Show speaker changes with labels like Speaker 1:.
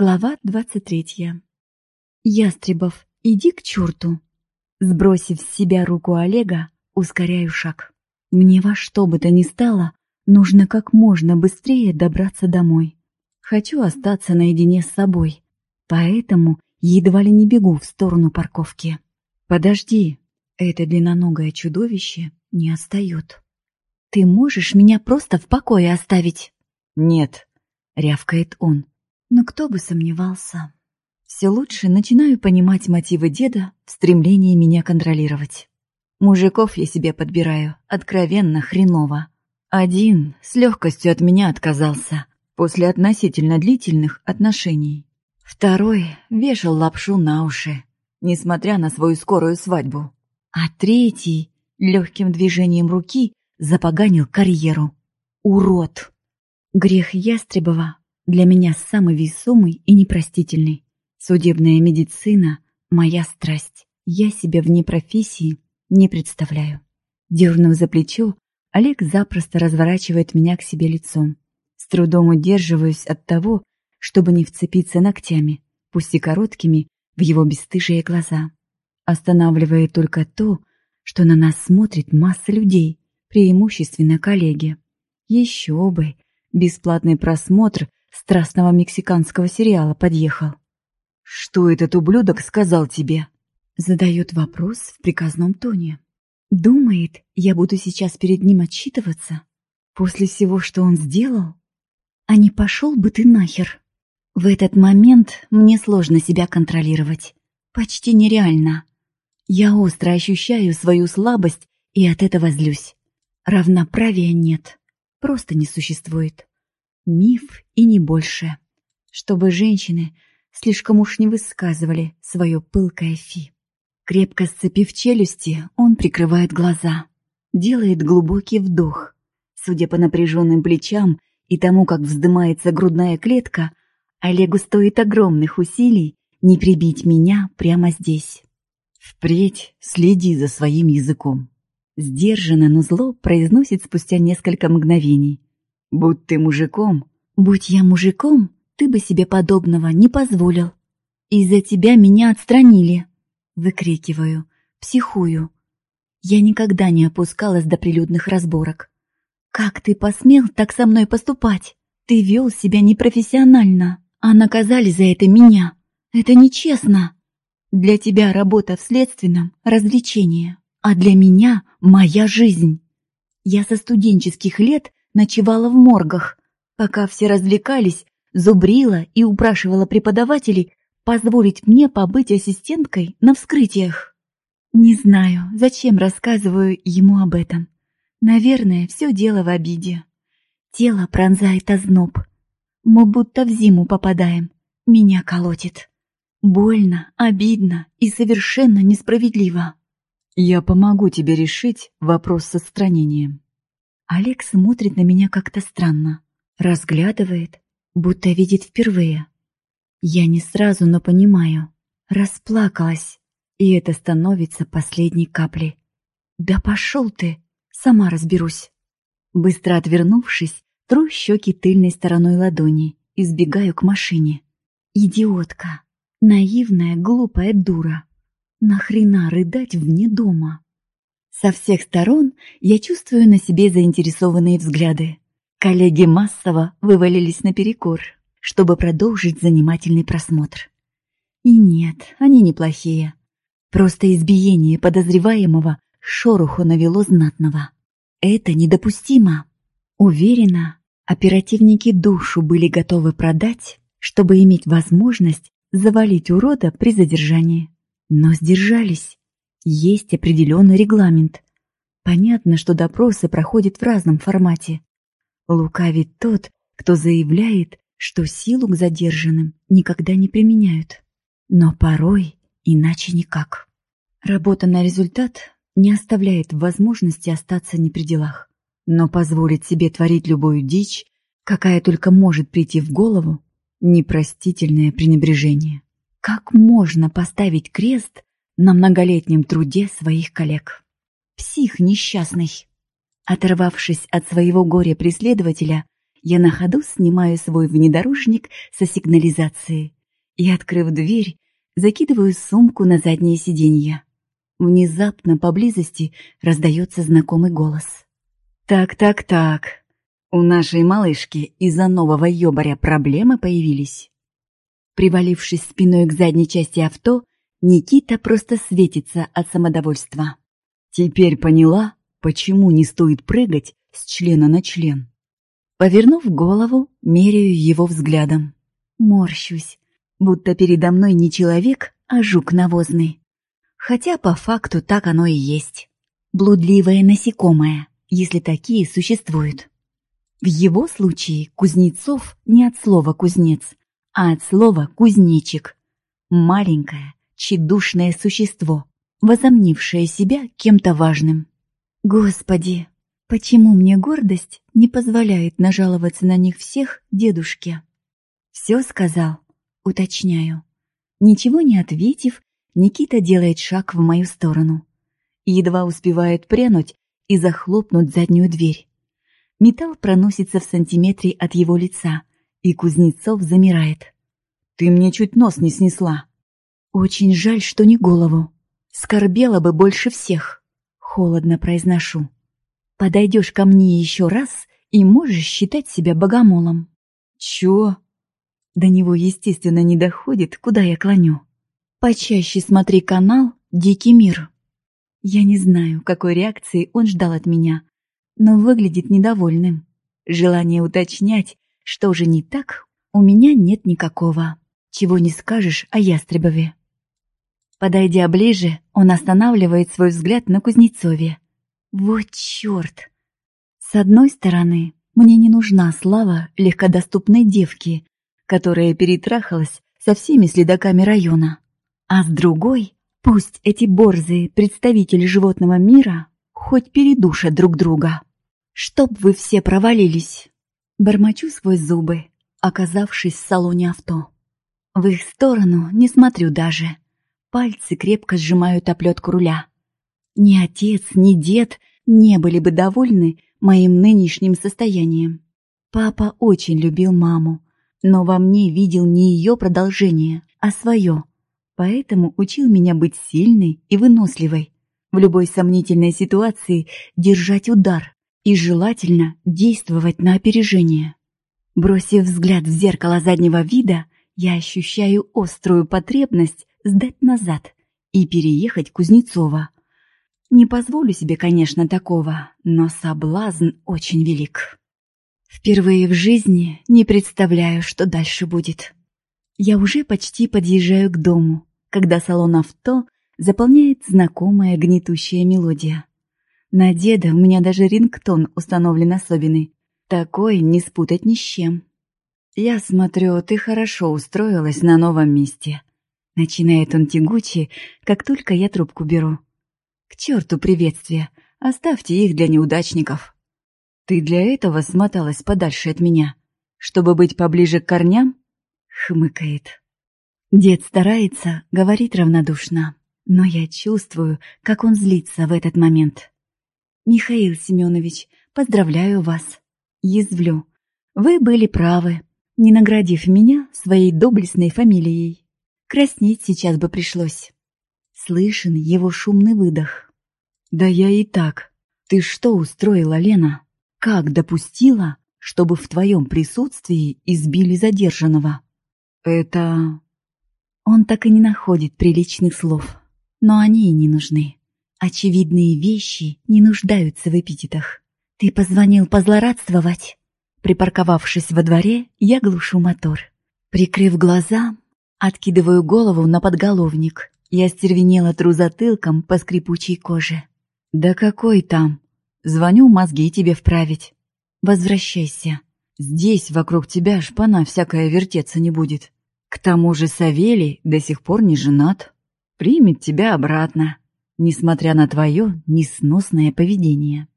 Speaker 1: Глава двадцать третья. Ястребов, иди к черту. Сбросив с себя руку Олега, ускоряю шаг. Мне во что бы то ни стало, нужно как можно быстрее добраться домой. Хочу остаться наедине с собой, поэтому едва ли не бегу в сторону парковки. Подожди, это длинноногое чудовище не отстает. Ты можешь меня просто в покое оставить? Нет, рявкает он. Но кто бы сомневался. Все лучше начинаю понимать мотивы деда в стремлении меня контролировать. Мужиков я себе подбираю, откровенно хреново. Один с легкостью от меня отказался после относительно длительных отношений. Второй вешал лапшу на уши, несмотря на свою скорую свадьбу. А третий легким движением руки запоганил карьеру. Урод! Грех Ястребова для меня самый весомый и непростительный. Судебная медицина — моя страсть. Я себя вне профессии не представляю. Дернув за плечо, Олег запросто разворачивает меня к себе лицом. С трудом удерживаюсь от того, чтобы не вцепиться ногтями, пусть и короткими, в его бесстыжие глаза. Останавливает только то, что на нас смотрит масса людей, преимущественно коллеги. Еще бы! Бесплатный просмотр страстного мексиканского сериала подъехал. «Что этот ублюдок сказал тебе?» Задает вопрос в приказном тоне. Думает, я буду сейчас перед ним отчитываться? После всего, что он сделал? А не пошел бы ты нахер? В этот момент мне сложно себя контролировать. Почти нереально. Я остро ощущаю свою слабость и от этого злюсь. Равноправия нет. Просто не существует. Миф и не больше. Чтобы женщины слишком уж не высказывали свое пылкое фи. Крепко сцепив челюсти, он прикрывает глаза. Делает глубокий вдох. Судя по напряженным плечам и тому, как вздымается грудная клетка, Олегу стоит огромных усилий не прибить меня прямо здесь. Впредь следи за своим языком. Сдержанно, но зло произносит спустя несколько мгновений. Будь ты мужиком, будь я мужиком, ты бы себе подобного не позволил. Из-за тебя меня отстранили. Выкрикиваю, психую. Я никогда не опускалась до прилюдных разборок. Как ты посмел так со мной поступать? Ты вел себя непрофессионально, а наказали за это меня. Это нечестно. Для тебя работа в следственном — развлечение, а для меня — моя жизнь. Я со студенческих лет ночевала в моргах, пока все развлекались, зубрила и упрашивала преподавателей позволить мне побыть ассистенткой на вскрытиях. Не знаю, зачем рассказываю ему об этом. Наверное, все дело в обиде. Тело пронзает озноб. Мы будто в зиму попадаем. Меня колотит. Больно, обидно и совершенно несправедливо. Я помогу тебе решить вопрос с отстранением. Олег смотрит на меня как-то странно, разглядывает, будто видит впервые. Я не сразу, но понимаю. Расплакалась, и это становится последней каплей. «Да пошел ты! Сама разберусь!» Быстро отвернувшись, тру щеки тыльной стороной ладони и сбегаю к машине. Идиотка! Наивная, глупая дура! Нахрена рыдать вне дома? Со всех сторон я чувствую на себе заинтересованные взгляды. Коллеги массово вывалились наперекор, чтобы продолжить занимательный просмотр. И нет, они неплохие. Просто избиение подозреваемого шороху навело знатного. Это недопустимо. Уверена, оперативники душу были готовы продать, чтобы иметь возможность завалить урода при задержании. Но сдержались. Есть определенный регламент. Понятно, что допросы проходят в разном формате. Лукавит тот, кто заявляет, что силу к задержанным никогда не применяют. Но порой иначе никак. Работа на результат не оставляет возможности остаться не при делах. Но позволить себе творить любую дичь, какая только может прийти в голову, непростительное пренебрежение. Как можно поставить крест на многолетнем труде своих коллег. Псих несчастный. Оторвавшись от своего горя преследователя, Я на ходу снимаю свой внедорожник со сигнализации и, открыв дверь, закидываю сумку на заднее сиденье. Внезапно поблизости раздается знакомый голос.
Speaker 2: «Так-так-так, у нашей малышки из-за нового ёбаря проблемы появились?»
Speaker 1: Привалившись спиной к задней части авто, Никита просто светится от самодовольства.
Speaker 2: «Теперь поняла, почему не стоит прыгать с члена на член?»
Speaker 1: Повернув голову, меряю его взглядом. Морщусь, будто передо мной не человек, а жук навозный. Хотя по факту так оно и есть. Блудливое насекомое, если такие существуют. В его случае Кузнецов не от слова «кузнец», а от слова «кузнечик». Маленькое, тщедушное существо, возомнившее себя кем-то важным. Господи, почему мне гордость не позволяет нажаловаться на них всех дедушке? Все сказал, уточняю. Ничего не ответив, Никита делает шаг в мою сторону. Едва успевает прянуть и захлопнуть заднюю дверь. Металл проносится в сантиметре от его лица, и Кузнецов замирает.
Speaker 2: «Ты мне чуть нос не снесла!»
Speaker 1: «Очень жаль, что не голову. Скорбела бы больше всех!» Холодно произношу. «Подойдешь ко мне еще раз и можешь считать себя богомолом».
Speaker 2: «Чё?»
Speaker 1: До него, естественно, не доходит, куда я клоню. Почаще смотри канал «Дикий мир». Я не знаю, какой реакции он ждал от меня, но выглядит недовольным. Желание уточнять, что же не так, у меня нет никакого. Чего не скажешь о Ястребове. Подойдя ближе, он останавливает свой взгляд на Кузнецове. Вот черт! С одной стороны, мне не нужна слава легкодоступной девки, которая перетрахалась со всеми следаками района. А с другой, пусть эти борзые представители животного мира хоть передушат друг друга. Чтоб вы все провалились. Бормочу сквозь зубы, оказавшись в салоне авто. В их сторону не смотрю даже. Пальцы крепко сжимают оплетку руля. Ни отец, ни дед не были бы довольны моим нынешним состоянием. Папа очень любил маму, но во мне видел не ее продолжение, а свое — Поэтому учил меня быть сильной и выносливой, в любой сомнительной ситуации держать удар и желательно действовать на опережение. Бросив взгляд в зеркало заднего вида, я ощущаю острую потребность сдать назад и переехать Кузнецова. Не позволю себе, конечно, такого, но соблазн очень велик. Впервые в жизни не представляю, что дальше будет. Я уже почти подъезжаю к дому, когда салон авто заполняет знакомая гнетущая мелодия. На деда у меня даже рингтон установлен особенный. Такой не спутать ни с чем. «Я смотрю, ты хорошо устроилась на новом месте». Начинает он тягуче, как только я трубку беру. «К черту приветствия! Оставьте их для неудачников!» «Ты для этого смоталась подальше от меня, чтобы быть поближе к корням?» — хмыкает. Дед старается, говорит равнодушно, но я чувствую, как он злится в этот момент. «Михаил Семенович, поздравляю вас. Язвлю. Вы были правы, не наградив меня своей доблестной фамилией. Краснеть сейчас бы пришлось». Слышен его шумный выдох. «Да я и так. Ты что устроила, Лена? Как допустила, чтобы в твоем присутствии избили задержанного?» «Это...» Он так и не находит приличных слов. Но они и не нужны. Очевидные вещи не нуждаются в эпитетах. «Ты позвонил позлорадствовать?» Припарковавшись во дворе, я глушу мотор. Прикрыв глаза, откидываю голову на подголовник и остервенела тру затылком по скрипучей коже. «Да какой там? Звоню мозги тебе вправить. Возвращайся. Здесь вокруг тебя шпана всякая вертеться не будет. К тому же Савелий до сих пор не женат. Примет тебя обратно, несмотря на твое несносное поведение.